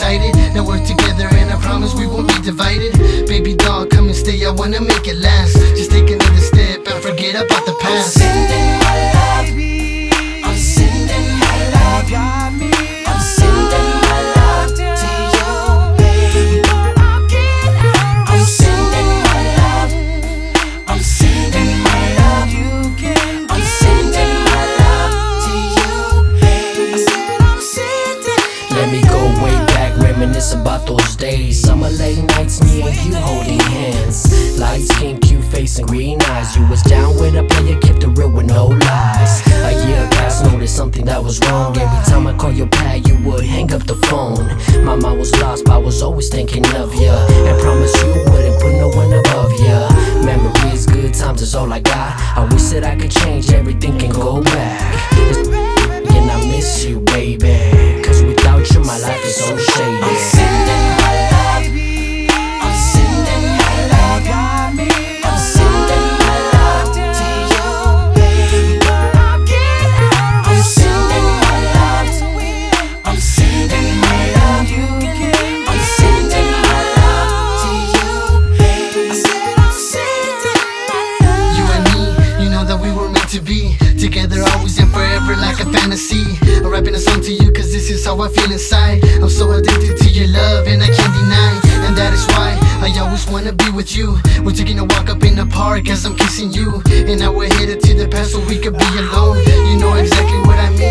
excited. Now work together and I promise we won't be divided. Baby doll, come and stay, I wanna make it last. Just take a late nights, me and you holding hands. Light skin, cute face, and green eyes. You was down with a player, kept it real with no lies. A year past, noticed something that was wrong. Every time I call your pad, you would hang up the phone. My mind was lost, but I was always thinking of ya. And promise you wouldn't put no one above ya. Memories, good times is all I got. I wish that I could change everything and go back. And I miss you, fantasy. I'm rapping a song to you cause this is how I feel inside. I'm so addicted to your love and I can't deny. And that is why I always wanna be with you. We're taking a walk up in the park as I'm kissing you. And now we're headed to the past so we could be alone. You know exactly what I mean,